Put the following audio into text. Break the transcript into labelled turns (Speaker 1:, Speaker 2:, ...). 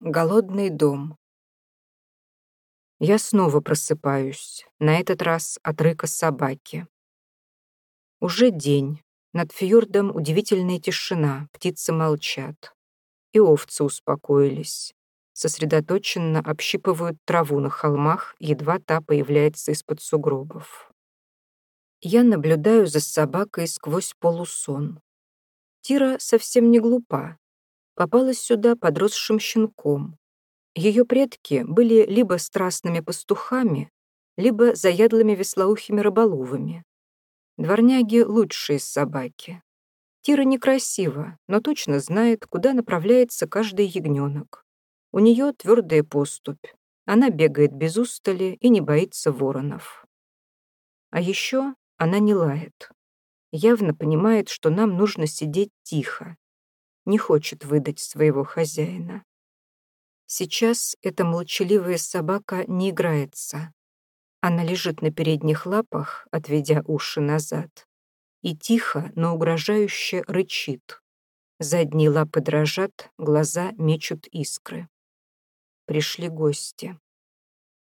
Speaker 1: Голодный дом. Я снова просыпаюсь, на этот раз от рыка собаки. Уже день. Над фьордом удивительная тишина, птицы молчат. И овцы успокоились. Сосредоточенно общипывают траву на холмах, едва та появляется из-под сугробов. Я наблюдаю за собакой сквозь полусон. Тира совсем не глупа, попалась сюда подросшим щенком. Ее предки были либо страстными пастухами, либо заядлыми веслоухими рыболовами. Дворняги — лучшие собаки. Тира некрасива, но точно знает, куда направляется каждый ягненок. У нее твердая поступь. Она бегает без устали и не боится воронов. А еще она не лает. Явно понимает, что нам нужно сидеть тихо, не хочет выдать своего хозяина. Сейчас эта молчаливая собака не играется. Она лежит на передних лапах, отведя уши назад, и тихо, но угрожающе рычит. Задние лапы дрожат, глаза мечут искры. Пришли гости.